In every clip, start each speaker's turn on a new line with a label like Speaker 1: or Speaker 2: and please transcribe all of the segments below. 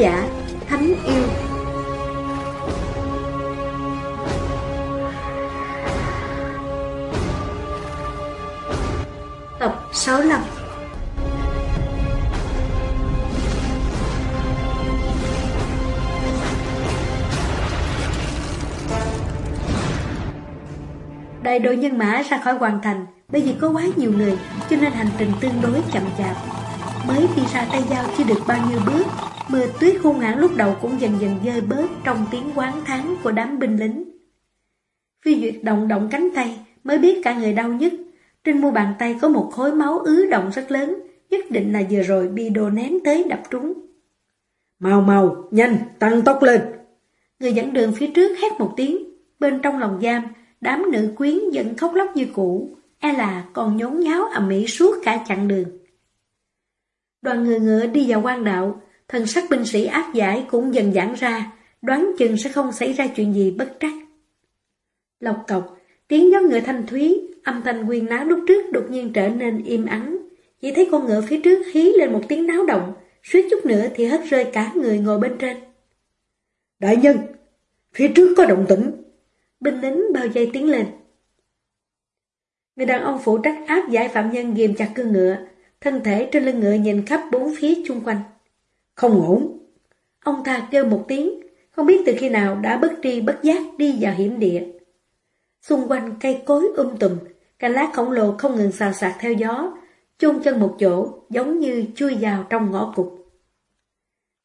Speaker 1: giả Thánh Yêu Tập 65 Đại đội nhân mã ra khỏi hoàn thành bởi vì có quá nhiều người cho nên hành trình tương đối chậm chạp. Mới đi ra tay giao chưa được bao nhiêu bước, mưa tuyết hung hãn lúc đầu cũng dần dần dơi bớt trong tiếng quán thắng của đám binh lính. Phi Duyệt động động cánh tay mới biết cả người đau nhất. Trên mu bàn tay có một khối máu ứ động rất lớn, nhất định là vừa rồi bị đồ ném tới đập trúng.
Speaker 2: Mau mau, nhanh, tăng tốc lên.
Speaker 1: Người dẫn đường phía trước hét một tiếng, bên trong lòng giam, đám nữ quyến vẫn khóc lóc như cũ, e là còn nhốn nháo ầm ĩ suốt cả chặng đường. Đoàn người ngựa đi vào quan đạo, thần sắc binh sĩ áp giải cũng dần giãn ra, đoán chừng sẽ không xảy ra chuyện gì bất trắc. Lộc cọc, tiếng gió ngựa thanh thúy, âm thanh quyên náo lúc trước đột nhiên trở nên im ắng. Chỉ thấy con ngựa phía trước hí lên một tiếng náo động, suýt chút nữa thì hất rơi cả người ngồi bên trên.
Speaker 2: Đại nhân, phía trước có động tĩnh.
Speaker 1: Binh lính bao dây tiến lên. Người đàn ông phụ trách áp giải phạm nhân ghim chặt cương ngựa, thân thể trên lưng ngựa nhìn khắp bốn phía chung quanh.
Speaker 2: Không ổn.
Speaker 1: Ông ta kêu một tiếng, không biết từ khi nào đã bất tri bất giác đi vào hiểm địa. Xung quanh cây cối um tùm, cành lá khổng lồ không ngừng xào xạc theo gió, chôn chân một chỗ giống như chui vào trong ngõ cục.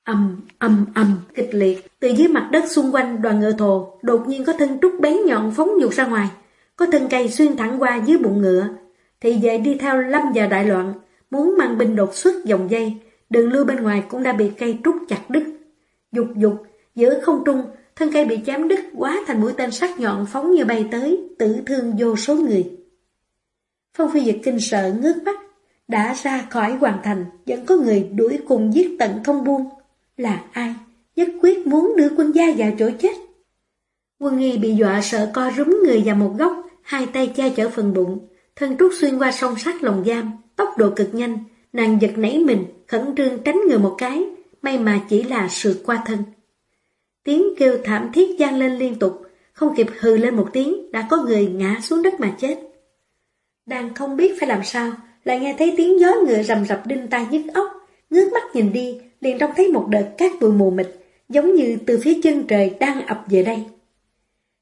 Speaker 1: Âm, âm, âm, kịch liệt, từ dưới mặt đất xung quanh đoàn ngựa thồ, đột nhiên có thân trúc bén nhọn phóng dục ra ngoài, có thân cây xuyên thẳng qua dưới bụng ngựa. Thì về đi theo lâm vào đại loạn, muốn mang binh đột xuất dòng dây, đường lưu bên ngoài cũng đã bị cây trúc chặt đứt. Dục dục, giữa không trung, thân cây bị chém đứt quá thành mũi tên sắc nhọn phóng như bay tới, tử thương vô số người. Phong phi dịch kinh sợ ngước mắt, đã ra khỏi hoàng thành, vẫn có người đuổi cùng giết tận không buông. Là ai? Nhất quyết muốn đưa quân gia vào chỗ chết. Quân nghi bị dọa sợ co rúm người vào một góc, hai tay che chở phần bụng, thân trúc xuyên qua song sắt lồng giam, tốc độ cực nhanh, nàng giật nảy mình, khẩn trương tránh người một cái, may mà chỉ là sượt qua thân. Tiếng kêu thảm thiết gian lên liên tục, không kịp hừ lên một tiếng, đã có người ngã xuống đất mà chết. Đang không biết phải làm sao, lại nghe thấy tiếng gió ngựa rầm rập đinh tai nhức óc, ngước mắt nhìn đi, liền trông thấy một đợt cát bụi mù mịt, giống như từ phía chân trời đang ập về đây.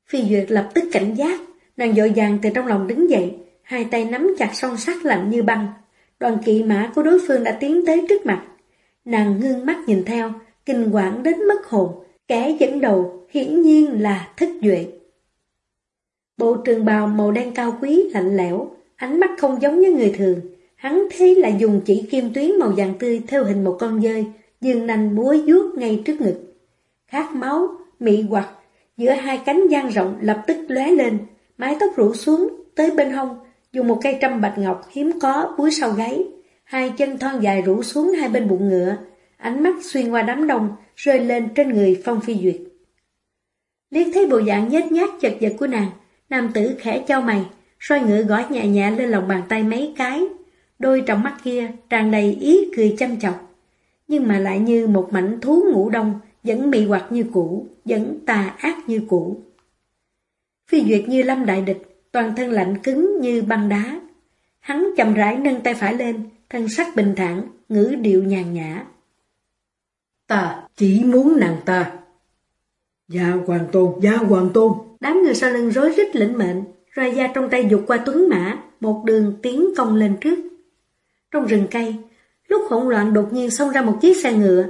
Speaker 1: Phi Duyệt lập tức cảnh giác, nàng dội vàng từ trong lòng đứng dậy, hai tay nắm chặt song sắt lạnh như băng. Đoàn kỵ mã của đối phương đã tiến tới trước mặt. Nàng ngưng mắt nhìn theo, kinh quản đến mất hồn, kẻ dẫn đầu hiển nhiên là thất duệ. Bộ trường bào màu đen cao quý lạnh lẽo, ánh mắt không giống như người thường. Hắn thế là dùng chỉ kim tuyến màu vàng tươi theo hình một con dơi, dương nành múa vuốt ngay trước ngực. Khát máu, mị hoặc, giữa hai cánh gian rộng lập tức lóe lên, mái tóc rủ xuống, tới bên hông, dùng một cây trăm bạch ngọc hiếm có búi sau gáy, hai chân thon dài rủ xuống hai bên bụng ngựa, ánh mắt xuyên qua đám đông, rơi lên trên người Phong Phi Duyệt. Liếc thấy bộ dạng nhếch nhác chật vật của nàng, nam tử khẽ cho mày, roi ngựa gõ nhẹ nhẹ lên lòng bàn tay mấy cái, đôi trong mắt kia tràn đầy ý cười chăm chọc, nhưng mà lại như một mảnh thú ngủ đông, vẫn mị hoặc như cũ, vẫn tà ác như cũ. Phi Duyệt như lâm đại địch, toàn thân lạnh cứng như băng đá. Hắn chậm rãi nâng tay phải lên, thân sắc bình thản, ngữ điệu nhàn nhã.
Speaker 2: Ta chỉ muốn nàng ta. Dạ hoàng tôn, dạ hoàng tôn.
Speaker 1: Đám người sau lưng rối rít lĩnh mệnh, roi da trong tay dục qua tuấn mã, một đường tiến công lên trước. Trong rừng cây, lúc hỗn loạn đột nhiên xông ra một chiếc xe ngựa.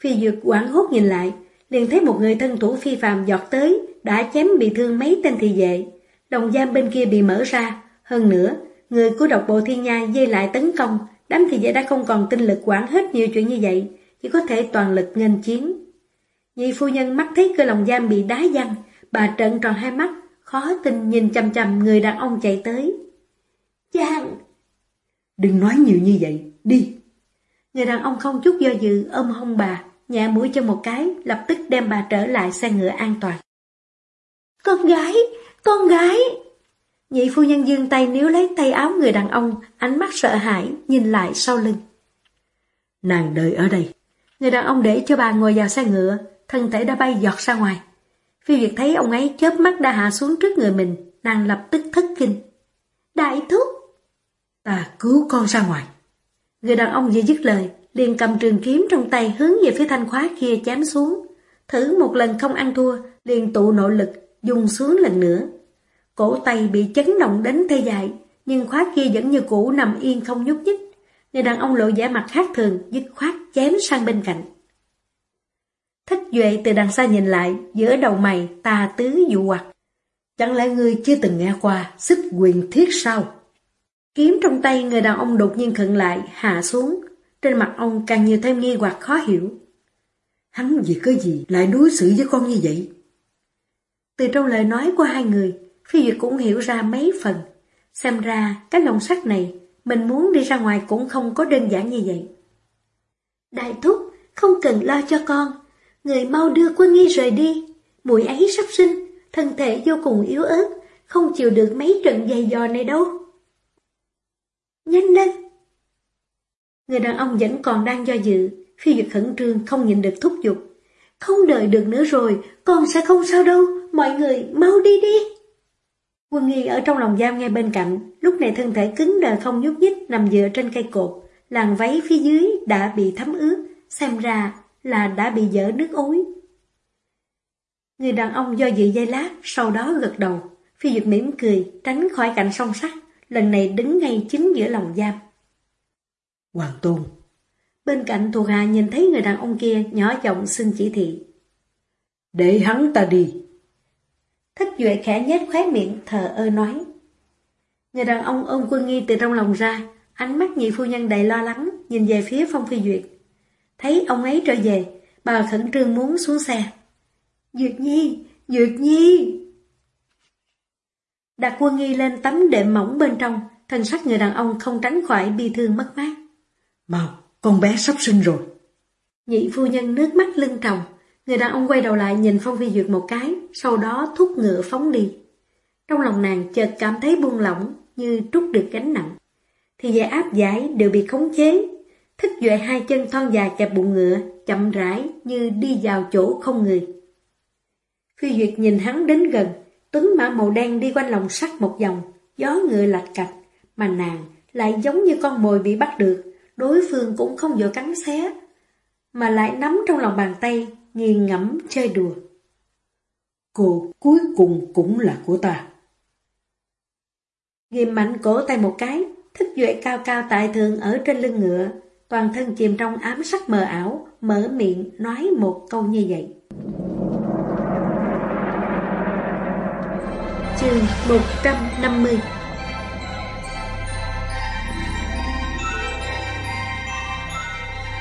Speaker 1: Phi Duyệt quảng hốt nhìn lại, liền thấy một người thân thủ phi phàm giọt tới, đã chém bị thương mấy tên thị vệ. Đồng giam bên kia bị mở ra, hơn nữa, người của độc bộ thiên nhai dây lại tấn công, đám thị vệ đã không còn tinh lực quản hết nhiều chuyện như vậy, chỉ có thể toàn lực nghênh chiến. Nhị phu nhân mắt thấy cơ lòng giam bị đá văng, bà trợn tròn hai mắt, khó tin nhìn chầm chầm người đàn ông chạy tới. Giang!
Speaker 2: Đừng nói nhiều như vậy, đi!
Speaker 1: Người đàn ông không chút do dự ôm hông bà, nhẹ mũi chân một cái, lập tức đem bà trở lại xe ngựa an toàn. Con gái! Con gái! Nhị phu nhân dương tay níu lấy tay áo người đàn ông, ánh mắt sợ hãi, nhìn lại sau lưng.
Speaker 2: Nàng đợi ở đây.
Speaker 1: Người đàn ông để cho bà ngồi vào xe ngựa, thân thể đã bay giọt ra ngoài. Phi Việt thấy ông ấy chớp mắt đã hạ xuống trước người mình, nàng lập tức thất kinh. Đại thúc!
Speaker 2: Ta cứu con ra ngoài.
Speaker 1: Người đàn ông vừa dứt lời, liền cầm trường kiếm trong tay hướng về phía thanh khóa kia chém xuống. Thử một lần không ăn thua, liền tụ nội lực, dùng xuống lần nữa. Cổ tay bị chấn động đến tê dại, nhưng khóa kia vẫn như cũ nằm yên không nhúc nhích. Người đàn ông lộ vẻ mặt khác thường, dứt khoát chém sang bên cạnh. Thích Duệ từ đằng xa nhìn lại, giữa đầu mày tà tứ dụ hoặc.
Speaker 2: Chẳng lẽ ngươi chưa từng nghe qua sức quyền thiết sao?
Speaker 1: Kiếm trong tay người đàn ông đột nhiên khựng lại, hạ xuống. Trên mặt ông càng nhiều thêm nghi hoặc khó hiểu.
Speaker 2: Hắn vì cái gì lại đối xử với con như vậy?
Speaker 1: Từ trong lời nói của hai người, Phi Duyệt cũng hiểu ra mấy phần. Xem ra cái lồng sắt này, mình muốn đi ra ngoài cũng không có đơn giản như vậy. Đại thúc, không cần lo cho con. Người mau đưa quân nghi rời đi. Mũi ấy sắp sinh, thân thể vô cùng yếu ớt, không chịu được mấy trận dày dò này đâu. Nhanh lên! Người đàn ông vẫn còn đang do dự, phi duyệt khẩn trương không nhìn được thúc giục. Không đợi được nữa rồi, con sẽ không sao đâu, mọi người mau đi đi. Quân nghi ở trong lòng giam ngay bên cạnh, lúc này thân thể cứng đờ không nhúc nhích nằm dựa trên cây cột, làn váy phía dưới đã bị thấm ướt, xem ra là đã bị dở nước ối. Người đàn ông do dự dây lát, sau đó gật đầu, phi duyệt mỉm cười, tránh khỏi cạnh song sắt, lần này đứng ngay chính giữa lòng giam.
Speaker 2: Hoàng Tôn
Speaker 1: Bên cạnh thuộc hạ nhìn thấy người đàn ông kia nhỏ giọng xin chỉ thị.
Speaker 2: Để hắn ta đi.
Speaker 1: Thích Duệ khẽ nhếch khóe miệng thờ ơ nói. Người đàn ông ôm quân nghi từ trong lòng ra, ánh mắt nhị phu nhân đầy lo lắng, nhìn về phía Phong Phi Duyệt. Thấy ông ấy trở về, bà khẩn trương muốn xuống xe. Duyệt Nhi, Duyệt Nhi! Đặt quân nghi lên tấm đệm mỏng bên trong, thân sắc người đàn ông không tránh khỏi bi thương mất mát.
Speaker 2: Mau, con bé sắp sinh rồi.
Speaker 1: Nhị phu nhân nước mắt lưng tròng, người đàn ông quay đầu lại nhìn Phong Phi Duyệt một cái, sau đó thúc ngựa phóng đi. Trong lòng nàng chợt cảm thấy buông lỏng, như trút được gánh nặng. Thì dây áp giải đều bị khống chế. Thích duệ hai chân thon dài kẹp bụng ngựa, chậm rãi như đi vào chỗ không người. Phi Duyệt nhìn hắn đến gần, tuấn mã màu đen đi quanh lòng sắt một vòng, gió ngựa lạch cạch, mà nàng lại giống như con mồi bị bắt được, đối phương cũng không vội cắn xé, mà lại nắm trong lòng bàn tay, nghiêng ngắm chơi đùa.
Speaker 2: Cô cuối cùng cũng là của ta.
Speaker 1: Nghiêm mạnh cổ tay một cái, thức duệ cao cao tại thường ở trên lưng ngựa, toàn thân chìm trong ám sắc mờ ảo, mở miệng nói một câu như vậy. Chương 150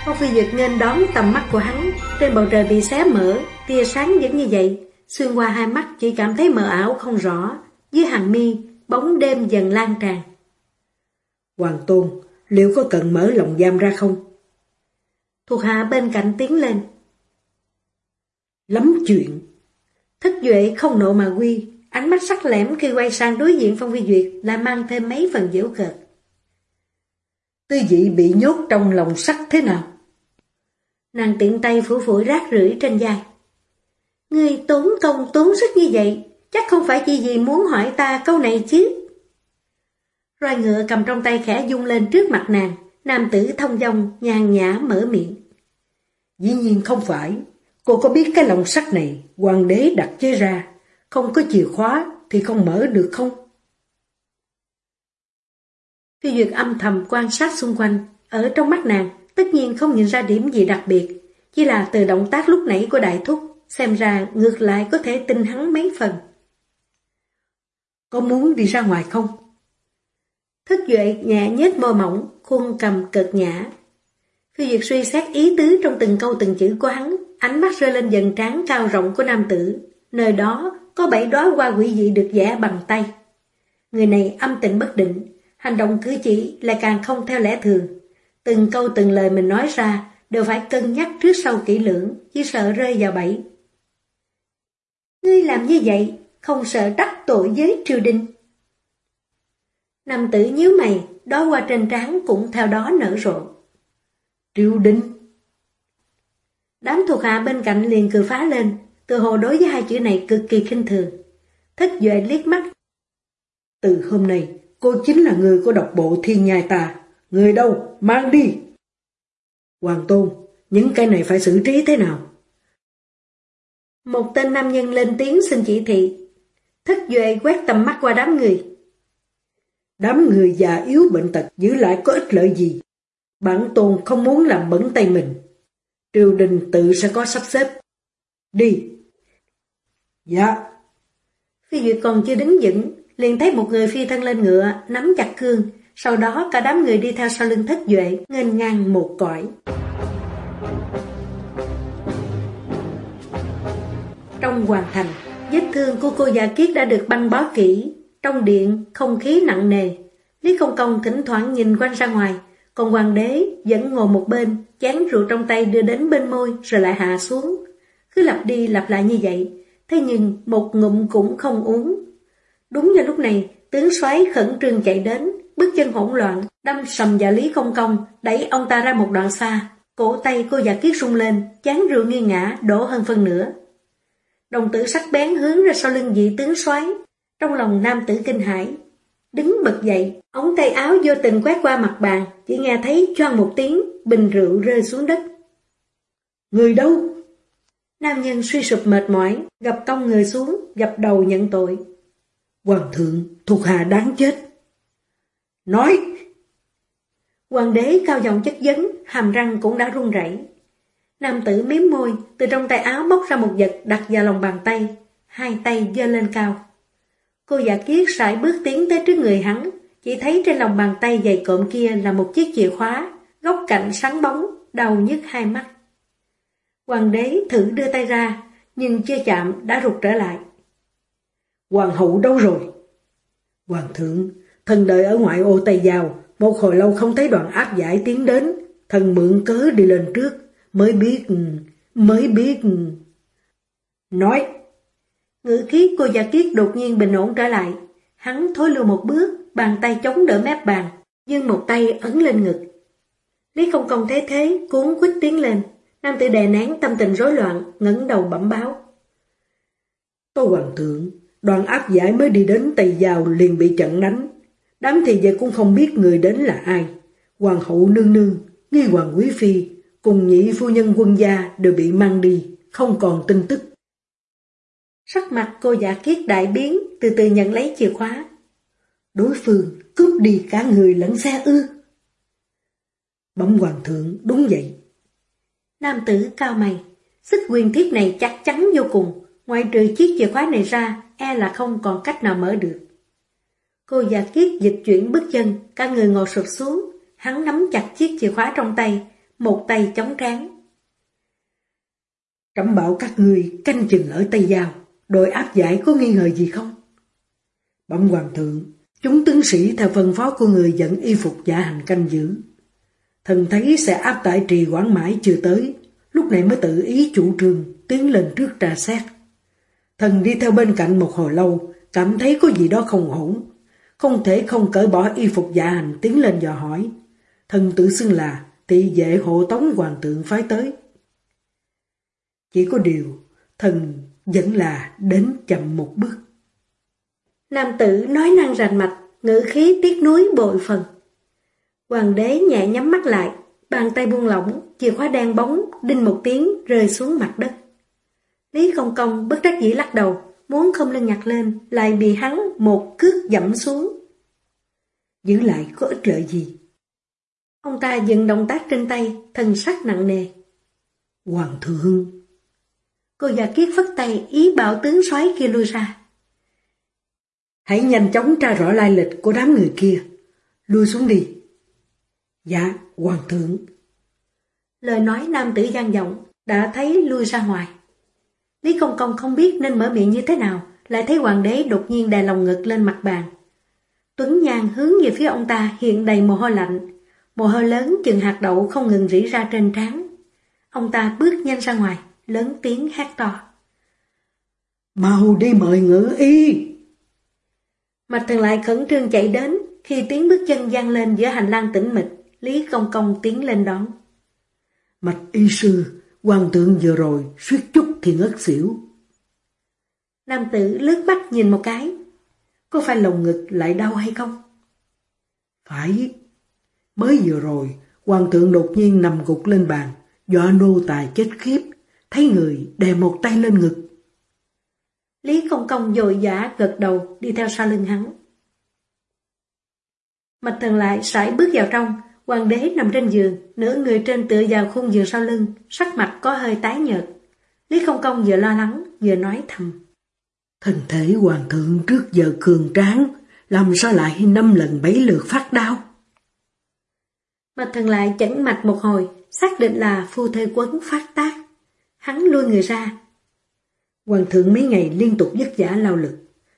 Speaker 1: Phong Phi Duyệt nên đón tầm mắt của hắn, trên bầu trời bị xé mở, tia sáng vẫn như vậy, xuyên qua hai mắt chỉ cảm thấy mờ ảo không rõ, dưới hàng mi, bóng đêm dần lan tràn.
Speaker 2: Hoàng Tôn, liệu có cần mở lòng giam ra không?
Speaker 1: Thuộc hạ bên cạnh tiến lên.
Speaker 2: Lắm chuyện.
Speaker 1: Thích Duệ không nộ mà quy, ánh mắt sắc lẻm khi quay sang đối diện Phong Phi Duyệt lại mang thêm mấy phần dễu cợt.
Speaker 2: Tư dị bị nhốt trong lòng sắt thế nào?
Speaker 1: Nàng tiện tay phủ phủi rác rưởi trên vai. Ngươi tốn công tốn sức như vậy, chắc không phải chỉ gì muốn hỏi ta câu này chứ. Roi ngựa cầm trong tay khẽ dung lên trước mặt nàng, nam tử thông dong nhàn nhã mở miệng.
Speaker 2: Dĩ nhiên không phải, cô có biết cái lồng sắt này hoàng đế đặt chế ra, không có chìa khóa thì không mở được không?
Speaker 1: Phi Duyệt âm thầm quan sát xung quanh, ở trong mắt nàng, tất nhiên không nhìn ra điểm gì đặc biệt, chỉ là từ động tác lúc nãy của đại thúc, xem ra ngược lại có thể tin hắn mấy phần.
Speaker 2: Có muốn đi ra ngoài không?
Speaker 1: Thức Duệ nhẹ nhếch môi mỏng, khuôn cầm cực nhã. Phi Duyệt suy xét ý tứ trong từng câu từng chữ của hắn, ánh mắt rơi lên dần trán cao rộng của nam tử. Nơi đó có bảy đóa hoa quỷ dị được vẽ bằng tay. Người này âm tình bất định, hành động cử chỉ lại càng không theo lẽ thường. Từng câu từng lời mình nói ra đều phải cân nhắc trước sau kỹ lưỡng, chỉ sợ rơi vào bẫy. Ngươi làm như vậy, không sợ đắc tội với triều đình. Nam tử nhíu mày, đó qua trên trán cũng theo đó nở rộ.
Speaker 2: Triều đình?
Speaker 1: Đám thuộc hạ bên cạnh liền cười phá lên, từ hồ đối với hai chữ này cực kỳ khinh thường. Thất Duệ liếc mắt.
Speaker 2: Từ hôm nay, cô chính là người của độc bộ thiên nhai ta. Người đâu, mang đi. Hoàng Tôn, những cái này phải xử trí thế nào?
Speaker 1: Một tên nam nhân lên tiếng xin chỉ thị. Thích Duệ quét tầm mắt qua đám người.
Speaker 2: Đám người già yếu bệnh tật giữ lại có ích lợi gì? Bản tôn không muốn làm bẩn tay mình. Triều đình tự sẽ có sắp xếp. Đi. Dạ.
Speaker 1: Phi Duyệt còn chưa đứng vững, liền thấy một người phi thân lên ngựa, nắm chặt cương, sau đó cả đám người đi theo sau lưng thất duệ, nghênh ngang một cõi. Trong hoàng thành, vết thương của cô già kiết đã được băng bó kỹ. Trong điện, không khí nặng nề. Lý Công Công thỉnh thoảng nhìn quanh ra ngoài, còn hoàng đế vẫn ngồi một bên, chán rượu trong tay đưa đến bên môi rồi lại hạ xuống. Cứ lặp đi lặp lại như vậy, thế nhưng một ngụm cũng không uống. Đúng vào lúc này, tướng soái khẩn trương chạy đến, bước chân hỗn loạn, đâm sầm vào Lý Công Công, đẩy ông ta ra một đoạn xa. Cổ tay cô già kiết rung lên, chán rượu nghiêng ngã, đổ hơn phân nửa. Đồng tử sắc bén hướng ra sau lưng vị tướng soái Trong lòng nam tử kinh hãi Đứng bật dậy, ống tay áo vô tình quét qua mặt bàn, chỉ nghe thấy choang một tiếng, bình rượu rơi xuống đất.
Speaker 2: Người đâu?
Speaker 1: Nam nhân suy sụp mệt mỏi, gặp công người xuống, gặp đầu nhận tội.
Speaker 2: Hoàng thượng, thuộc hạ đáng chết. Nói!
Speaker 1: Hoàng đế cao giọng chất vấn, hàm răng cũng đã run rẩy. Nam tử miếm môi, từ trong tay áo bóc ra một vật đặt vào lòng bàn tay, hai tay giơ lên cao. Cô giả kiết sải bước tiến tới trước người hắn, chỉ thấy trên lòng bàn tay dày cộm kia là một chiếc chìa khóa, góc cạnh sáng bóng, đầu nhức hai mắt. Hoàng đế thử đưa tay ra, nhưng chưa chạm đã rụt trở lại.
Speaker 2: Hoàng hậu đâu rồi? Hoàng thượng, thần đợi ở ngoại ô Tây Giao, một hồi lâu không thấy đoàn áp giải tiến đến, thần mượn cớ đi lên trước, mới biết, mới biết. Nói,
Speaker 1: ngữ khí cô giả kiết đột nhiên bình ổn trở lại, hắn thối lưu một bước, bàn tay chống đỡ mép bàn, nhưng một tay ấn lên ngực. Lý công công thế thế, cuốn quýt tiến lên, nam tử đè nén tâm tình rối loạn, ngẩng đầu bẩm báo.
Speaker 2: Tô Hoàng thượng, đoàn áp giải mới đi đến Tây Giao liền bị trận đánh. Đám thì vậy cũng không biết người đến là ai. Hoàng hậu nương nương, nghi hoàng quý phi, cùng nhị phu nhân quân gia đều bị mang đi, không còn tin tức.
Speaker 1: Sắc mặt cô giả kiết đại biến, từ từ nhận lấy chìa khóa.
Speaker 2: Đối phương cướp đi cả người lẫn xe ư. Bấm hoàng thượng, đúng vậy.
Speaker 1: Nam tử cao mày, sức quyền thiết này chắc chắn vô cùng, ngoài trừ chiếc chìa khóa này ra, e là không còn cách nào mở được. Cô già kiết dịch chuyển bước chân, cả người ngồi sụp xuống, hắn nắm chặt chiếc chìa khóa trong tay, một tay chống trán.
Speaker 2: Trẫm bảo các người canh chừng ở Tây Giao, đội áp giải có nghi ngờ gì không? Bẩm hoàng thượng, chúng tướng sĩ theo phân phó của người dẫn y phục giả hành canh giữ. Thần thấy sẽ áp tải trì quảng mãi chưa tới, lúc này mới tự ý chủ trương tiến lên trước trà xét. Thần đi theo bên cạnh một hồi lâu, cảm thấy có gì đó không ổn. Không thể không cởi bỏ y phục dạ hành tiến lên dò hỏi. Thần tự xưng là tỷ vệ hộ tống hoàng tượng phái tới. Chỉ có điều, thần vẫn là đến chậm một bước.
Speaker 1: Nam tử nói năng rành mạch, ngữ khí tiếc núi bội phần. Hoàng đế nhẹ nhắm mắt lại, bàn tay buông lỏng, chìa khóa đen bóng, đinh một tiếng rơi xuống mặt đất. Lý Công Công bất đắc dĩ lắc đầu, muốn không lưng nhặt lên, lại bị hắn một cước dẫm xuống.
Speaker 2: Giữ lại có ích lợi gì?
Speaker 1: Ông ta dừng động tác trên tay, thần sắc nặng nề.
Speaker 2: Hoàng thượng!
Speaker 1: Cô già kiết phất tay ý bảo tướng soái kia lui ra.
Speaker 2: Hãy nhanh chóng tra rõ lai lịch của đám người kia. Lui xuống đi. Dạ, hoàng thượng.
Speaker 1: Lời nói nam tử gian giọng đã thấy lui ra ngoài. Lý Công Công không biết nên mở miệng như thế nào, lại thấy hoàng đế đột nhiên đè lòng ngực lên mặt bàn. Tuấn Nhan hướng về phía ông ta hiện đầy mồ hôi lạnh, mồ hôi lớn chừng hạt đậu không ngừng rỉ ra trên trán. Ông ta bước nhanh ra ngoài, lớn tiếng hát to.
Speaker 2: Mau đi mời ngữ y!
Speaker 1: Mạch thần lại khẩn trương chạy đến, khi tiếng bước chân gian lên giữa hành lang tĩnh mịch, Lý Công Công tiến lên đón.
Speaker 2: Mạch y sư, Hoàng thượng vừa rồi suýt chút thì ngất xỉu.
Speaker 1: Nam tử lướt mắt nhìn một cái. Có phải lồng ngực lại đau hay không?
Speaker 2: Phải. Mới vừa rồi, hoàng thượng đột nhiên nằm gục lên bàn, dọa nô tài chết khiếp, thấy người đè một tay lên ngực.
Speaker 1: Lý Công Công dội dã gật đầu đi theo sau lưng hắn. Mạch thần lại sải bước vào trong, hoàng đế nằm trên giường, nửa người trên tựa vào khung giường sau lưng, sắc mặt có hơi tái nhợt. Lý Công Công vừa lo lắng, vừa nói thầm.
Speaker 2: Thân thể hoàng thượng trước giờ cường tráng, làm sao lại năm lần bảy lượt phát đau?
Speaker 1: Mạch thần lại chẩn mạch một hồi, xác định là phu thê quấn phát tác. Hắn lui người ra.
Speaker 2: Hoàng thượng mấy ngày liên tục vất vả lao lực,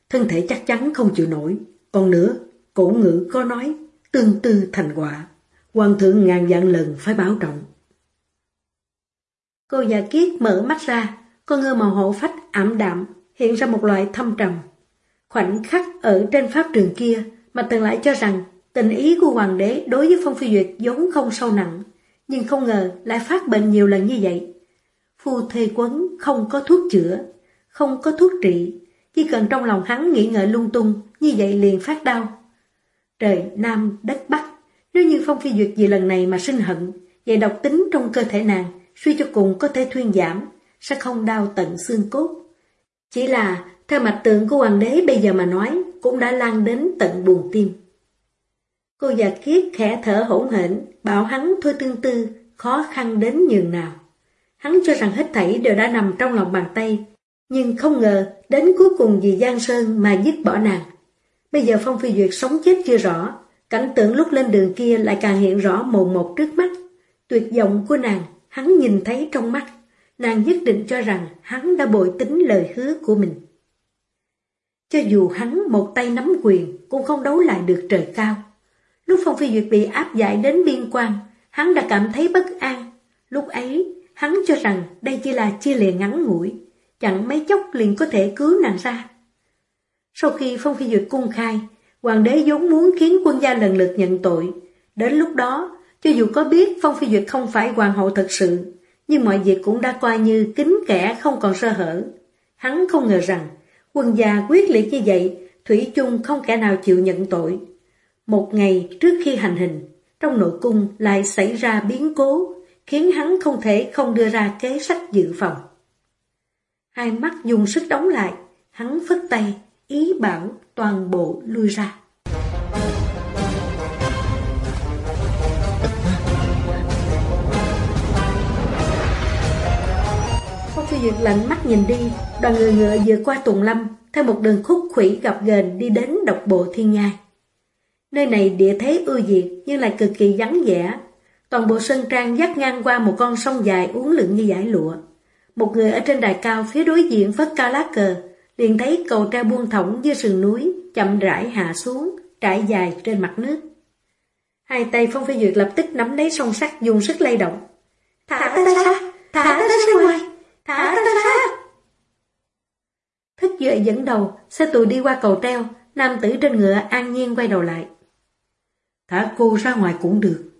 Speaker 2: thân thể chắc chắn không chịu nổi. Còn nữa, cổ ngữ có nói, tương tư thành quả. Hoàng thượng ngàn vạn lần phải bảo trọng.
Speaker 1: Cô già kiết mở mắt ra, con ngư màu hổ phách ảm đạm, hiện ra một loại thâm trầm. Khoảnh khắc ở trên pháp trường kia mà từng lại cho rằng tình ý của hoàng đế đối với Phong Phi Duyệt giống không sâu nặng, nhưng không ngờ lại phát bệnh nhiều lần như vậy. Phu thê quấn không có thuốc chữa, không có thuốc trị, chỉ cần trong lòng hắn nghĩ ngợi lung tung, như vậy liền phát đau. Trời Nam đất Bắc, nếu như Phong Phi Duyệt vì lần này mà sinh hận, vậy độc tính trong cơ thể nàng, suy cho cùng có thể thuyên giảm, sẽ không đau tận xương cốt. Chỉ là, theo mạch tượng của hoàng đế bây giờ mà nói, cũng đã lan đến tận buồn tim. Cô già kiết khẽ thở hỗn hển, bảo hắn thôi tương tư, khó khăn đến nhường nào. Hắn cho rằng hết thảy đều đã nằm trong lòng bàn tay, nhưng không ngờ đến cuối cùng vì Giang Sơn mà dứt bỏ nàng. Bây giờ Phong Phi Duyệt sống chết chưa rõ, cảnh tượng lúc lên đường kia lại càng hiện rõ mồn một trước mắt. Tuyệt vọng của nàng, hắn nhìn thấy trong mắt nàng nhất định cho rằng hắn đã bội tính lời hứa của mình. Cho dù hắn một tay nắm quyền cũng không đấu lại được trời cao. Lúc Phong Phi Duyệt bị áp giải đến biên quan, hắn đã cảm thấy bất an. Lúc ấy, hắn cho rằng đây chỉ là chia lìa ngắn ngủi, chẳng mấy chốc liền có thể cứu nàng ra. Sau khi Phong Phi Duyệt cung khai, hoàng đế vốn muốn khiến quân gia lần lượt nhận tội. Đến lúc đó, cho dù có biết Phong Phi Duyệt không phải hoàng hậu thật sự, nhưng mọi việc cũng đã coi như kính kẻ không còn sơ hở. Hắn không ngờ rằng, quân gia quyết liệt như vậy, Thủy chung không kẻ nào chịu nhận tội. Một ngày trước khi hành hình, trong nội cung lại xảy ra biến cố, khiến hắn không thể không đưa ra kế sách dự phòng. Hai mắt dùng sức đóng lại, hắn phất tay, ý bảo toàn bộ lui ra. Phi lạnh mắt nhìn đi, đoàn người ngựa vừa qua Tùng Lâm, theo một đường khúc khủy gặp ghềnh đi đến độc bộ thiên nhai. Nơi này địa thế ưa diệt nhưng lại cực kỳ vắng vẻ. Toàn bộ sân trang dắt ngang qua một con sông dài uốn lượn như giải lụa. Một người ở trên đài cao phía đối diện phất cao lá cờ, liền thấy cầu treo buông thõng dưới sườn núi, chậm rãi hạ xuống, trải dài trên mặt nước. Hai tay Phong Phi Duyệt lập tức nắm lấy song sắt dùng sức lay động. Thả ta ra, thả ta ra ngoài. Thả ta ra! Thức duệ dẫn đầu, xe tù đi qua cầu treo, nam tử trên ngựa an nhiên quay đầu lại.
Speaker 2: Thả cô ra ngoài cũng được.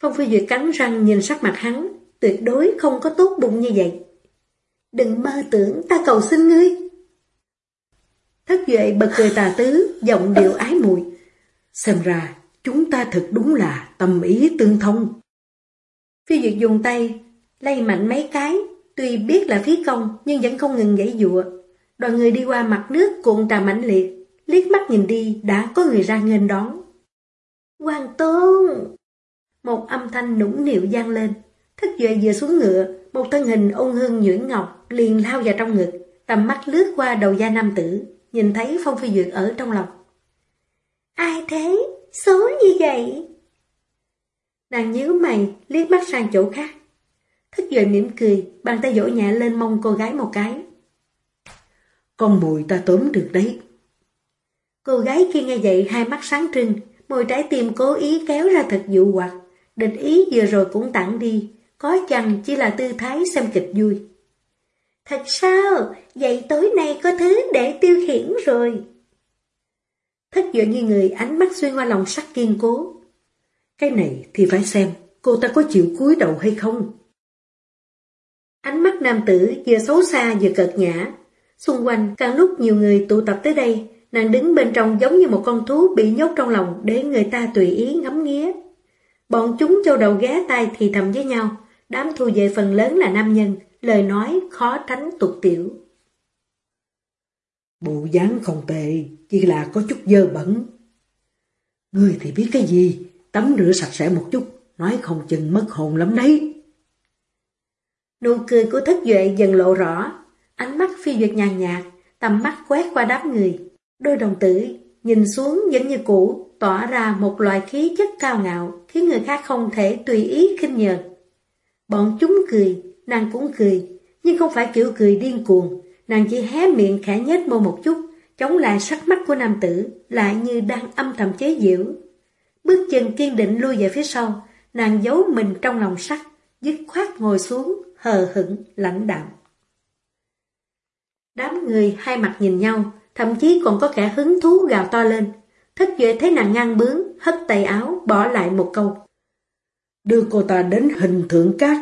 Speaker 1: Phong Phi Duyệt cắn răng nhìn sắc mặt hắn, tuyệt đối không có tốt bụng như vậy. Đừng mơ tưởng ta cầu xin ngươi. Thất Duệ bật cười tà tứ, giọng điệu ái mùi.
Speaker 2: Xem ra, chúng ta thật đúng là tâm ý tương thông.
Speaker 1: Phi Duyệt dùng tay, lay mạnh mấy cái, Tuy biết là phí công nhưng vẫn không ngừng dãy dụa. Đoàn người đi qua mặt nước cuộn trà mãnh liệt, liếc mắt nhìn đi đã có người ra nghênh đón. Hoàng tôn! Một âm thanh nũng nịu gian lên. Thức Duệ vừa xuống ngựa, một thân hình ôn hương nhuyễn ngọc liền lao vào trong ngực, tầm mắt lướt qua đầu da nam tử, nhìn thấy Phong Phi Duyệt ở trong lòng. Ai thế? Số như vậy? Nàng nhíu mày, liếc mắt sang chỗ khác. Thích Duệ mỉm cười, bàn tay dỗ nhẹ lên mông cô gái một cái.
Speaker 2: Con mùi ta tóm được đấy.
Speaker 1: Cô gái khi nghe vậy hai mắt sáng trưng, môi trái tim cố ý kéo ra thật dụ hoặc. Định ý vừa rồi cũng tặng đi, có chăng chỉ là tư thái xem kịch vui. Thật sao? Vậy tối nay có thứ để tiêu khiển rồi. Thất dựa như người ánh mắt xuyên qua lòng sắc kiên cố.
Speaker 2: Cái này thì phải xem cô ta có chịu cúi đầu hay không.
Speaker 1: Ánh mắt nam tử vừa xấu xa vừa cợt nhã. Xung quanh càng lúc nhiều người tụ tập tới đây, nàng đứng bên trong giống như một con thú bị nhốt trong lòng để người ta tùy ý ngắm nghía. Bọn chúng châu đầu ghé tai thì thầm với nhau, đám thu về phần lớn là nam nhân, lời nói khó tránh tục tiểu.
Speaker 2: Bộ dáng không tệ, chỉ là có chút dơ bẩn. Người thì biết cái gì, tắm rửa sạch sẽ một chút, nói không chừng mất hồn lắm đấy.
Speaker 1: Nụ cười của thất duệ dần lộ rõ, ánh mắt phi duyệt nhàn nhạt, tầm mắt quét qua đám người. Đôi đồng tử nhìn xuống vẫn như cũ, tỏa ra một loại khí chất cao ngạo, khiến người khác không thể tùy ý khinh nhờn. Bọn chúng cười, nàng cũng cười, nhưng không phải kiểu cười điên cuồng, nàng chỉ hé miệng khẽ nhếch môi một chút, chống lại sắc mắt của nam tử, lại như đang âm thầm chế giễu. Bước chân kiên định lui về phía sau, nàng giấu mình trong lòng sắt, dứt khoát ngồi xuống, hờ hững, lãnh đạm. Đám người hai mặt nhìn nhau, thậm chí còn có kẻ hứng thú gào to lên. Thất duệ thấy nàng ngang bướng, hất tay áo, bỏ lại một câu.
Speaker 2: Đưa cô ta đến hình thượng cát.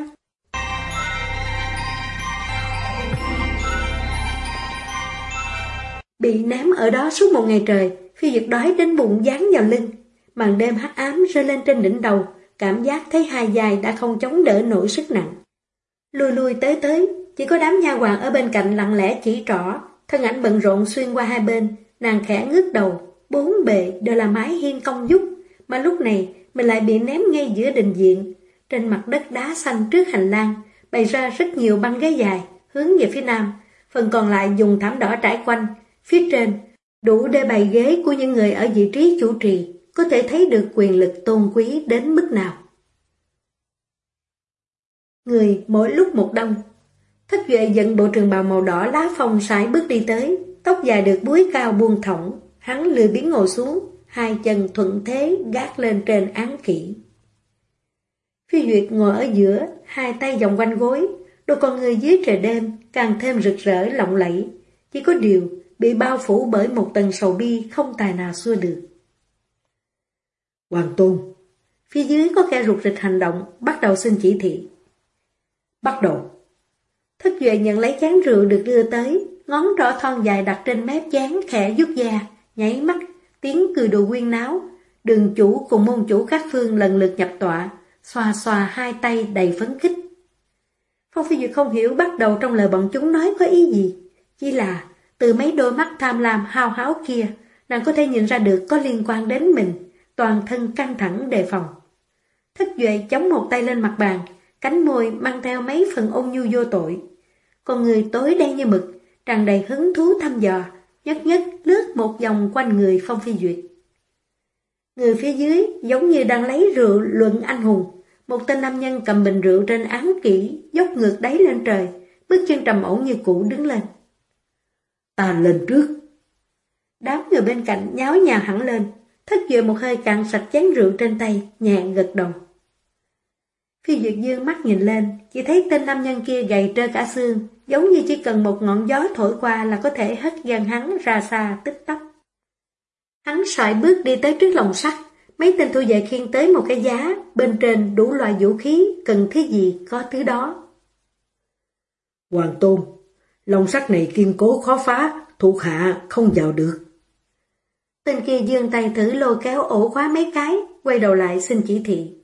Speaker 1: Bị ném ở đó suốt một ngày trời, phi giật đói đến bụng dán vào lưng. Màn đêm hắc ám rơi lên trên đỉnh đầu, cảm giác thấy hai dài đã không chống đỡ nổi sức nặng lùi lùi tới tới, chỉ có đám nha hoàng ở bên cạnh lặng lẽ chỉ trỏ, thân ảnh bận rộn xuyên qua hai bên, nàng khẽ ngước đầu, bốn bề đều là mái hiên công dúc, mà lúc này mình lại bị ném ngay giữa đình diện. Trên mặt đất đá xanh trước hành lang, bày ra rất nhiều băng ghế dài, hướng về phía nam, phần còn lại dùng thảm đỏ trải quanh, phía trên, đủ để bày ghế của những người ở vị trí chủ trì, có thể thấy được quyền lực tôn quý đến mức nào. Người mỗi lúc một đông. Thất Duệ dẫn bộ trường bào màu đỏ lá phong sải bước đi tới, tóc dài được búi cao buông thõng, hắn lười biến ngồi xuống, hai chân thuận thế gác lên trên án kỹ. Phi Duyệt ngồi ở giữa, hai tay vòng quanh gối, đôi con người dưới trời đêm càng thêm rực rỡ lộng lẫy, chỉ có điều bị bao phủ bởi một tầng sầu bi không tài nào xua được.
Speaker 2: Hoàng Tôn
Speaker 1: Phía dưới có kẻ rụt rịch hành động, bắt đầu xin chỉ thị.
Speaker 2: Bắt đầu.
Speaker 1: Thức Duệ nhận lấy chén rượu được đưa tới, ngón trỏ thon dài đặt trên mép chén khẽ rút da, nháy mắt, tiếng cười đồ quyên náo. Đường chủ cùng môn chủ các phương lần lượt nhập tọa, xoa xoa hai tay đầy phấn khích. Phong Phi Duyệt không hiểu bắt đầu trong lời bọn chúng nói có ý gì, chỉ là từ mấy đôi mắt tham lam hao háo kia, nàng có thể nhìn ra được có liên quan đến mình, toàn thân căng thẳng đề phòng. Thức Duệ chống một tay lên mặt bàn, cánh môi mang theo mấy phần ôn nhu vô tội. Con người tối đen như mực, tràn đầy hứng thú thăm dò, nhất nhất lướt một vòng quanh người Phong Phi Duyệt. Người phía dưới giống như đang lấy rượu luận anh hùng, một tên nam nhân cầm bình rượu trên án kỹ, dốc ngược đáy lên trời, bước chân trầm ổn như cũ đứng lên.
Speaker 2: Ta lên trước.
Speaker 1: Đám người bên cạnh nháo nhào hẳn lên, thất vừa một hơi cạn sạch chén rượu trên tay, nhẹ gật đầu. Phi Duyệt Dương mắt nhìn lên, chỉ thấy tên nam nhân kia gầy trơ cả xương, giống như chỉ cần một ngọn gió thổi qua là có thể hất gan hắn ra xa tích tắp. Hắn sải bước đi tới trước lồng sắt, mấy tên thu vệ khiêng tới một cái giá, bên trên đủ loại vũ khí, cần thứ gì có thứ đó.
Speaker 2: Hoàng Tôn, lồng sắt này kiên cố khó phá, thuộc hạ không vào được.
Speaker 1: Tên kia dương tay thử lôi kéo ổ khóa mấy cái, quay đầu lại xin chỉ thị.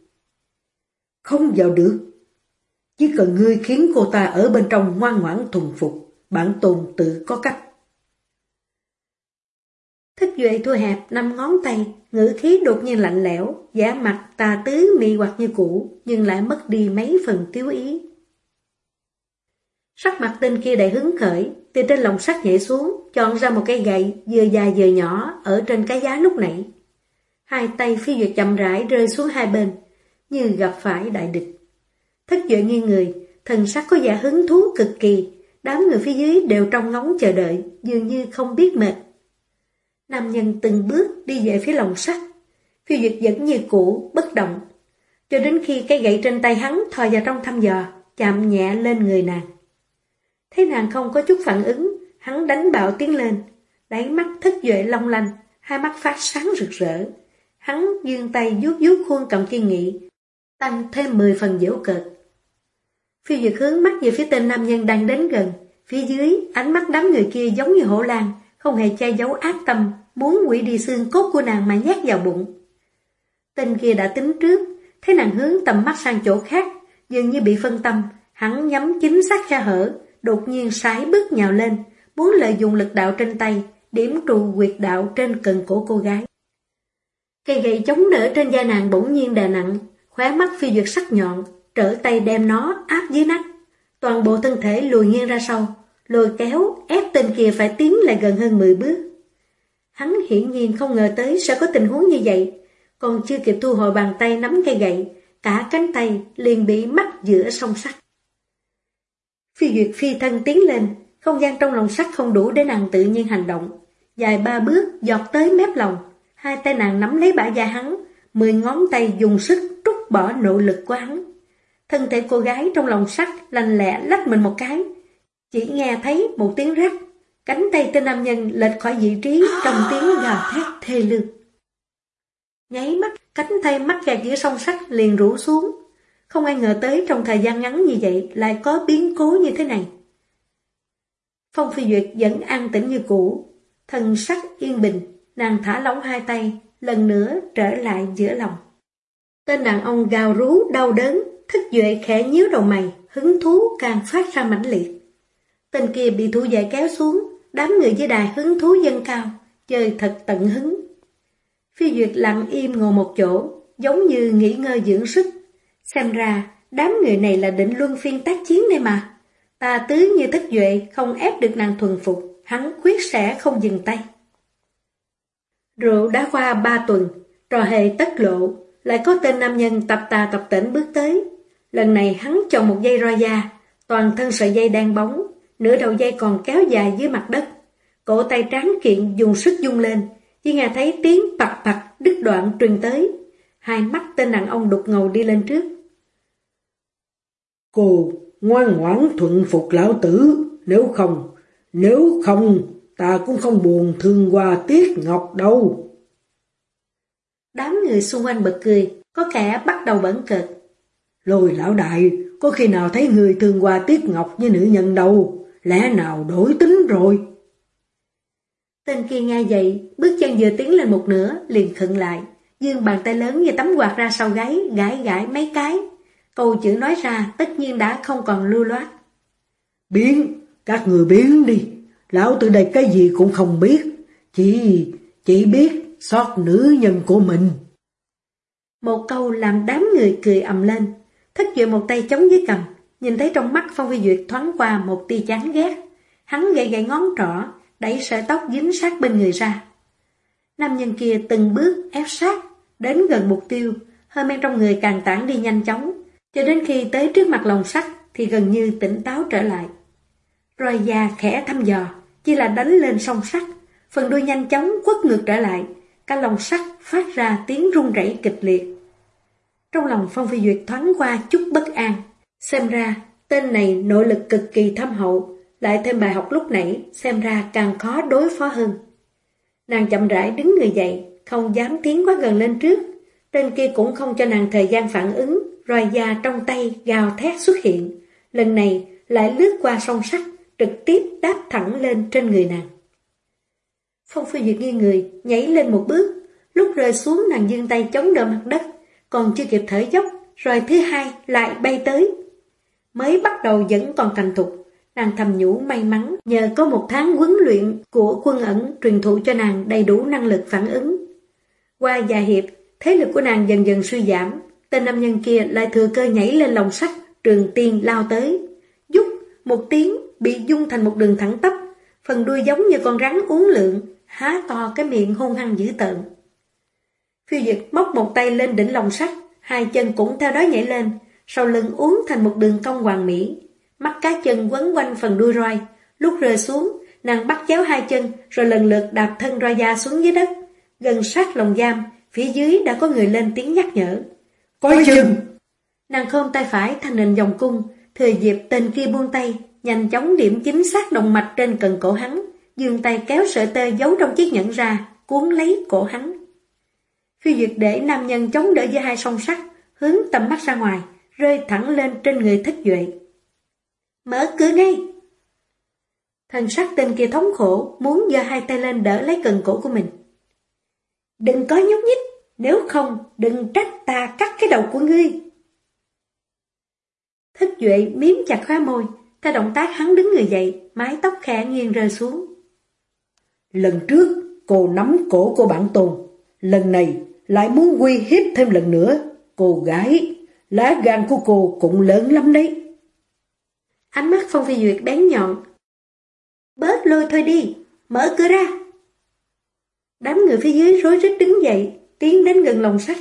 Speaker 2: Không vào được. Chỉ cần ngươi khiến cô ta ở bên trong ngoan ngoãn thuần phục, bản tôn tự có cách.
Speaker 1: Thích Duệ thua hẹp năm ngón tay, ngữ khí đột nhiên lạnh lẽo, giả mặt tà tứ mị hoặc như cũ, nhưng lại mất đi mấy phần tiếu ý. Sắc mặt tên kia đầy hứng khởi, từ trên lồng sắt nhảy xuống, chọn ra một cây gậy vừa dài vừa nhỏ ở trên cái giá lúc nãy. Hai tay phi duyệt chậm rãi rơi xuống hai bên, như gặp phải đại địch. Thất duệ nghiêng người, thần sắc có vẻ hứng thú cực kỳ, đám người phía dưới đều trong ngóng chờ đợi, dường như không biết mệt. Nam nhân từng bước đi về phía lòng sắt, phi duyệt vẫn như cũ, bất động, cho đến khi cái gậy trên tay hắn thò vào trong thăm dò, chạm nhẹ lên người nàng. Thấy nàng không có chút phản ứng, hắn đánh bạo tiến lên, đáy mắt thất duệ long lanh, hai mắt phát sáng rực rỡ. Hắn dương tay vuốt vuốt khuôn cầm kiên nghị, tăng thêm 10 phần dễu cợt. Phi Duyệt hướng mắt về phía tên nam nhân đang đến gần. Phía dưới, ánh mắt đám người kia giống như hổ lan, không hề che giấu ác tâm, muốn quỷ đi xương cốt của nàng mà nhét vào bụng. Tên kia đã tính trước, thấy nàng hướng tầm mắt sang chỗ khác, dường như bị phân tâm, hắn nhắm chính xác ra hở, đột nhiên sái bước nhào lên, muốn lợi dụng lực đạo trên tay, điểm trụ quyệt đạo trên cần cổ cô gái. Cây gậy chống đỡ trên da nàng bỗng nhiên đè nặng, khóe mắt phi duyệt sắc nhọn, trở tay đem nó áp dưới nách. Toàn bộ thân thể lùi nghiêng ra sau, lùi kéo, ép tên kia phải tiến lại gần hơn 10 bước. Hắn hiển nhiên không ngờ tới sẽ có tình huống như vậy, còn chưa kịp thu hồi bàn tay nắm cây gậy, cả cánh tay liền bị mắc giữa song sắt. Phi Duyệt phi thân tiến lên, không gian trong lòng sắt không đủ để nàng tự nhiên hành động. Dài ba bước, giọt tới mép lòng, hai tay nàng nắm lấy bả da hắn, mười ngón tay dùng sức trút bỏ nội lực của hắn. Thân thể cô gái trong lòng sắt lành lẹ lách mình một cái, chỉ nghe thấy một tiếng rắc, cánh tay tên nam nhân lệch khỏi vị trí trong tiếng gào thét thê lương. Nháy mắt, cánh tay mắc kẹt giữa song sắt liền rủ xuống. Không ai ngờ tới trong thời gian ngắn như vậy lại có biến cố như thế này. Phong Phi Duyệt vẫn an tĩnh như cũ, thân sắc yên bình, nàng thả lỏng hai tay, lần nữa trở lại giữa lòng. Tên đàn ông gào rú đau đớn, thức duệ khẽ nhíu đầu mày, hứng thú càng phát ra mãnh liệt. Tên kia bị thủ vệ kéo xuống, đám người dưới đài hứng thú dâng cao, chơi thật tận hứng. Phi Duyệt lặng im ngồi một chỗ, giống như nghỉ ngơi dưỡng sức. Xem ra, đám người này là định luân phiên tác chiến đây mà. Ta tứ như thức duệ không ép được nàng thuần phục, hắn quyết sẽ không dừng tay. Rượu đã qua ba tuần, trò hề tất lộ, lại có tên nam nhân tập tà tập tỉnh bước tới. Lần này hắn chọn một dây roi da, toàn thân sợi dây đang bóng, nửa đầu dây còn kéo dài dưới mặt đất. Cổ tay tráng kiện dùng sức dung lên, chỉ nghe thấy tiếng bạc bạc đứt đoạn truyền tới. Hai mắt tên đàn ông đục ngầu đi lên trước.
Speaker 2: Cô ngoan ngoãn thuận phục lão tử, nếu không, nếu không, ta cũng không buồn thương qua Tiết Ngọc đâu.
Speaker 1: Đám người xung quanh bật cười, có kẻ bắt đầu bẩn cợt.
Speaker 2: Lôi lão đại, có khi nào thấy người thương qua Tiết Ngọc như nữ nhân đâu, lẽ nào đổi tính rồi?
Speaker 1: Tên kia nghe vậy, bước chân vừa tiến lên một nửa, liền khựng lại, dương bàn tay lớn như tấm quạt ra sau gáy, gãi gãi mấy cái. Câu chữ nói ra tất nhiên đã không còn lưu loát.
Speaker 2: Biến, các người biến đi, lão từ đây cái gì cũng không biết, chỉ, chỉ biết xót nữ nhân của mình.
Speaker 1: Một câu làm đám người cười ầm lên, thất duyệt một tay chống dưới cầm, nhìn thấy trong mắt Phong Vi Duyệt thoáng qua một tia chán ghét. Hắn gậy gậy ngón trỏ, đẩy sợi tóc dính sát bên người ra. Nam nhân kia từng bước ép sát, đến gần mục tiêu, hơi men trong người càng tản đi nhanh chóng, cho đến khi tới trước mặt lồng sắt thì gần như tỉnh táo trở lại. Rồi già khẽ thăm dò, chỉ là đánh lên song sắt, phần đuôi nhanh chóng quất ngược trở lại, cả lồng sắt phát ra tiếng rung rẩy kịch liệt. Trong lòng Phong Phi Duyệt thoáng qua chút bất an, xem ra tên này nội lực cực kỳ thâm hậu, lại thêm bài học lúc nãy, xem ra càng khó đối phó hơn. Nàng chậm rãi đứng người dậy, không dám tiến quá gần lên trước. Tên kia cũng không cho nàng thời gian phản ứng, roi da trong tay gào thét xuất hiện. Lần này lại lướt qua song sắt, trực tiếp đáp thẳng lên trên người nàng. Phong Phi Duyệt nghiêng người, nhảy lên một bước, lúc rơi xuống nàng dương tay chống đỡ mặt đất, còn chưa kịp thở dốc, rồi thứ hai lại bay tới. Mới bắt đầu vẫn còn thành thục, Nàng thầm nhủ may mắn nhờ có một tháng huấn luyện của quân ẩn truyền thụ cho nàng đầy đủ năng lực phản ứng. Qua vài hiệp, thế lực của nàng dần dần suy giảm, tên nam nhân kia lại thừa cơ nhảy lên lồng sắt, trường tiên lao tới. Giúp một tiếng bị dung thành một đường thẳng tắp, phần đuôi giống như con rắn uốn lượn, há to cái miệng hung hăng dữ tợn. Phiêu Duyệt móc một tay lên đỉnh lồng sắt, hai chân cũng theo đó nhảy lên, sau lưng uốn thành một đường cong hoàng mỹ, mắt cá chân quấn quanh phần đuôi roi. Lúc rơi xuống, nàng bắt chéo hai chân, rồi lần lượt đạp thân roi da xuống dưới đất. Gần sát lồng giam, phía dưới đã có người lên tiếng nhắc nhở.
Speaker 2: Coi chừng!
Speaker 1: Nàng khom tay phải thành hình vòng cung, thời dịp tên kia buông tay, nhanh chóng điểm chính xác động mạch trên cần cổ hắn, dương tay kéo sợi tơ giấu trong chiếc nhẫn ra, cuốn lấy cổ hắn. Phi duyệt để nam nhân chống đỡ với hai song sắt, hướng tầm mắt ra ngoài, rơi thẳng lên trên người thích duệ. Mở cửa ngay! Thần sắc tên kia thống khổ, muốn giơ hai tay lên đỡ lấy cần cổ của mình. Đừng có nhúc nhích, nếu không đừng trách ta cắt cái đầu của ngươi. Thích Duệ miếm chặt khóa môi, theo động tác hắn đứng người dậy, mái tóc khẽ nghiêng rơi xuống.
Speaker 2: Lần trước, cô nắm cổ của bản tồn. lần này lại muốn uy hiếp thêm lần nữa. Cô gái, lá gan của cô cũng lớn lắm đấy.
Speaker 1: Ánh mắt Phong Phi Duyệt bén nhọn. Bớt lôi thôi đi, mở cửa ra. Đám người phía dưới rối rít đứng dậy, tiến đến gần lồng sắt.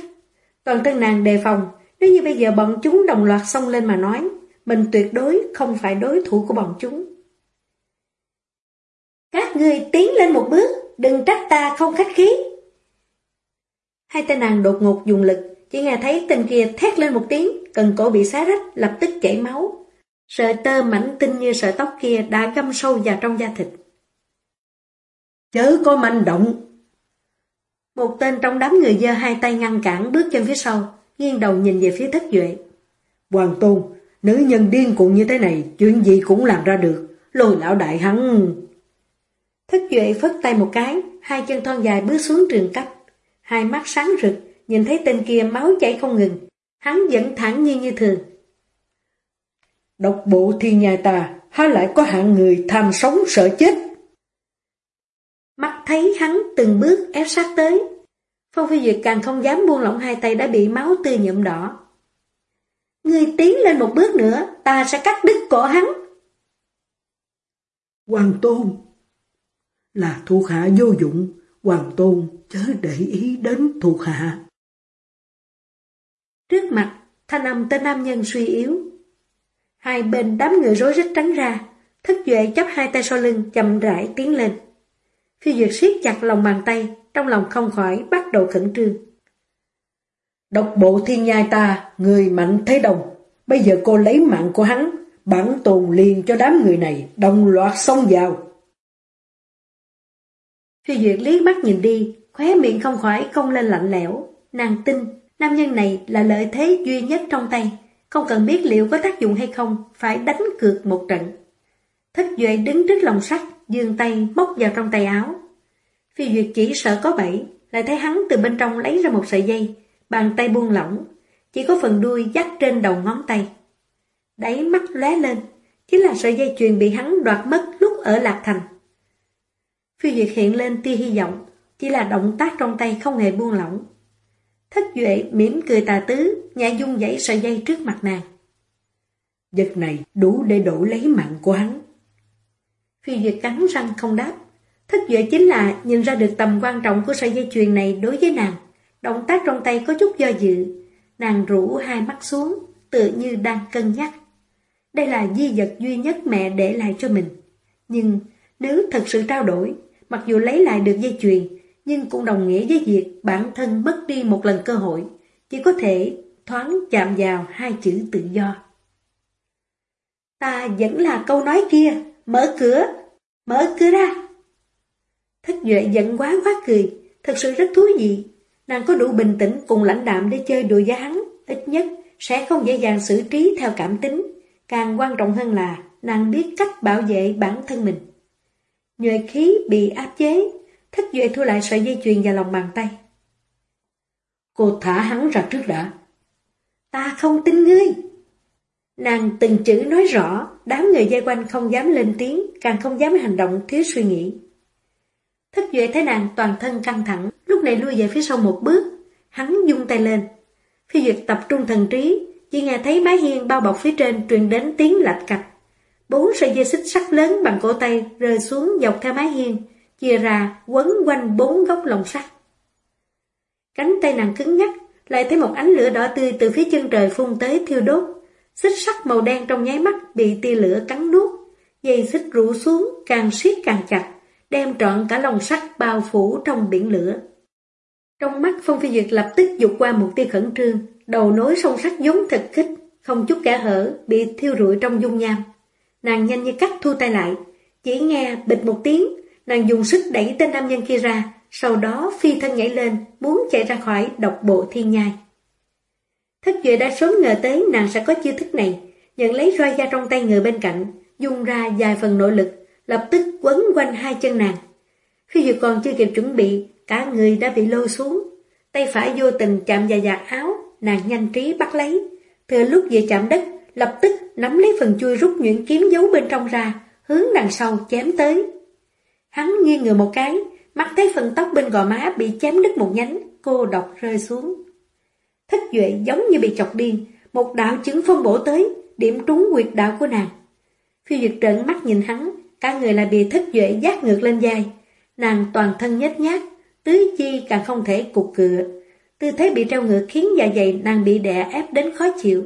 Speaker 1: Toàn thân nàng đề phòng, nếu như bây giờ bọn chúng đồng loạt xông lên mà nói, mình tuyệt đối không phải đối thủ của bọn chúng. Các người tiến lên một bước, đừng trách ta không khách khí. Hai tên nàng đột ngột dùng lực, chỉ nghe thấy tên kia thét lên một tiếng, cần cổ bị xá rách, lập tức chảy máu. Sợi tơ mảnh tinh như sợi tóc kia đã găm sâu vào trong da thịt.
Speaker 2: Chớ có manh động.
Speaker 1: Một tên trong đám người giơ hai tay ngăn cản bước chân phía sau, nghiêng đầu nhìn về phía thất duệ.
Speaker 2: Hoàng tôn, nữ nhân điên cuồng như thế này, chuyện gì cũng làm ra được. Lôi lão đại hắn...
Speaker 1: thức duệ phất tay một cái, hai chân thon dài bước xuống trường cách. Hai mắt sáng rực, nhìn thấy tên kia máu chảy không ngừng. Hắn vẫn thẳng nhiên như thường.
Speaker 2: Độc bộ thiên nhà ta, há lại có hạng người tham sống sợ chết.
Speaker 1: Mắt thấy hắn từng bước ép sát tới. Phong Phi Duyệt càng không dám buông lỏng hai tay đã bị máu tươi nhuộm đỏ. Ngươi tiến lên một bước nữa, ta sẽ cắt đứt cổ hắn.
Speaker 2: Hoàng Tôn Là thuộc hạ vô dụng, Hoàng Tôn chớ để ý đến thuộc hạ.
Speaker 1: Trước mặt, thanh âm tên nam nhân suy yếu. Hai bên đám người rối rít tránh ra, thất duệ chấp hai tay sau lưng chậm rãi tiến lên. Phi Duyệt siết chặt lòng bàn tay, trong lòng không khỏi bắt đầu khẩn trương.
Speaker 2: Độc bộ thiên nhai ta, người mạnh thế đồng. Bây giờ cô lấy mạng của hắn, bản tồn liền cho đám người này đồng loạt xông vào.
Speaker 1: Phi Duyệt liếc mắt nhìn đi, khóe miệng không khỏi không lên lạnh lẽo. Nàng tin, nam nhân này là lợi thế duy nhất trong tay, không cần biết liệu có tác dụng hay không, phải đánh cược một trận. Thất Duệ đứng trước lòng sắt, dương tay móc vào trong tay áo. Phi Duyệt chỉ sợ có bẫy, lại thấy hắn từ bên trong lấy ra một sợi dây, bàn tay buông lỏng, chỉ có phần đuôi dắt trên đầu ngón tay. Đáy mắt lóe lên, chính là sợi dây chuyền bị hắn đoạt mất lúc ở Lạc Thành. Phi Duyệt hiện lên tia hy vọng, chỉ là động tác trong tay không hề buông lỏng. Thất Duệ mỉm cười tà tứ, nhẹ dung dãy sợi dây trước mặt nàng.
Speaker 2: Vật này đủ để đổi lấy mạng của hắn.
Speaker 1: Phi Duyệt cắn răng không đáp. Thất Duệ chính là nhìn ra được tầm quan trọng của sợi dây chuyền này đối với nàng. Động tác trong tay có chút do dự. Nàng rũ hai mắt xuống, tự như đang cân nhắc. Đây là di vật duy nhất mẹ để lại cho mình. Nhưng nếu thật sự trao đổi, mặc dù lấy lại được dây chuyền, nhưng cũng đồng nghĩa với việc bản thân mất đi một lần cơ hội, chỉ có thể thoáng chạm vào hai chữ tự do. Ta vẫn là câu nói kia, mở cửa, mở cửa ra. Thất Duệ giận quá quá cười, thật sự rất thú vị. Nàng có đủ bình tĩnh cùng lãnh đạm để chơi đùa với hắn, ít nhất sẽ không dễ dàng xử trí theo cảm tính. Càng quan trọng hơn là nàng biết cách bảo vệ bản thân mình. Nhuệ khí bị áp chế, Thất Duệ thu lại sợi dây chuyền và lòng bàn tay.
Speaker 2: Cô thả hắn ra trước đã.
Speaker 1: Ta không tin ngươi. Nàng từng chữ nói rõ, đám người dây quanh không dám lên tiếng, càng không dám hành động thiếu suy nghĩ. Thất Duệ thấy nàng toàn thân căng thẳng, lúc này lui về phía sau một bước, hắn dung tay lên. Phi Duyệt tập trung thần trí, chỉ nghe thấy mái hiên bao bọc phía trên truyền đến tiếng lạch cạch. Bốn sợi dây xích sắt lớn bằng cổ tay rơi xuống dọc theo mái hiên, chia ra quấn quanh bốn góc lồng sắt. Cánh tay nàng cứng nhắc, lại thấy một ánh lửa đỏ tươi từ phía chân trời phun tới thiêu đốt. Xích sắt màu đen trong nháy mắt bị tia lửa cắn nuốt, dây xích rủ xuống càng siết càng chặt, đem trọn cả lồng sắt bao phủ trong biển lửa. Trong mắt Phong Phi Duyệt lập tức dục qua một tia khẩn trương, đầu nối song sắt giống thật khích, không chút kẻ hở, bị thiêu rụi trong dung nham. Nàng nhanh như cắt thu tay lại, chỉ nghe bịch một tiếng, nàng dùng sức đẩy tên nam nhân kia ra, sau đó phi thân nhảy lên, muốn chạy ra khỏi độc bộ thiên nhai. Thất Duệ đã sớm ngờ tới nàng sẽ có chiêu thức này, nhận lấy roi ra trong tay người bên cạnh, dùng ra vài phần nội lực, lập tức quấn quanh hai chân nàng. Khi Duyệt còn chưa kịp chuẩn bị, cả người đã bị lôi xuống. Tay phải vô tình chạm vào giặt áo, nàng nhanh trí bắt lấy. Thừa lúc vừa chạm đất, lập tức nắm lấy phần chui rút nhuyễn kiếm giấu bên trong ra, hướng đằng sau chém tới. Hắn nghiêng người một cái, mắt thấy phần tóc bên gò má bị chém đứt một nhánh, cô độc rơi xuống. thất Duệ giống như bị chọc điên, một đạo chứng phong bổ tới, điểm trúng quyệt đạo của nàng. phi Duyệt trợn mắt nhìn hắn, cả người lại bị thất Duệ giác ngược lên dài, Nàng toàn thân nhếch nhác, tứ chi càng không thể cục cựa. Tư thế bị treo ngược khiến dạ dày nàng bị đè ép đến khó chịu.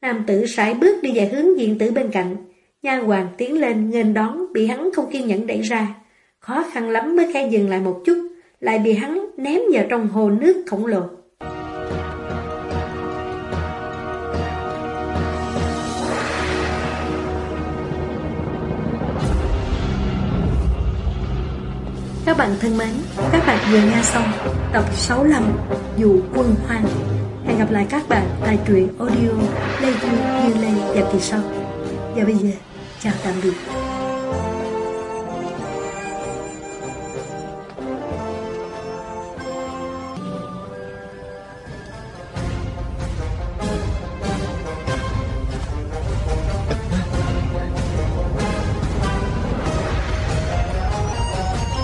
Speaker 1: Nam tử sải bước đi về hướng diện tử bên cạnh. Nha hoàng tiến lên nghênh đón bị hắn không kiên nhẫn đẩy ra. Khó khăn lắm mới khai dừng lại một chút, lại bị hắn ném vào trong hồ nước khổng lồ. Các bạn thân mến, các bạn vừa nghe xong tập 65 Dù quân hoang. Hẹn gặp lại các bạn tại truyện audio Lê Du Như Lê và kỳ sau. Và bây giờ, chào tạm biệt.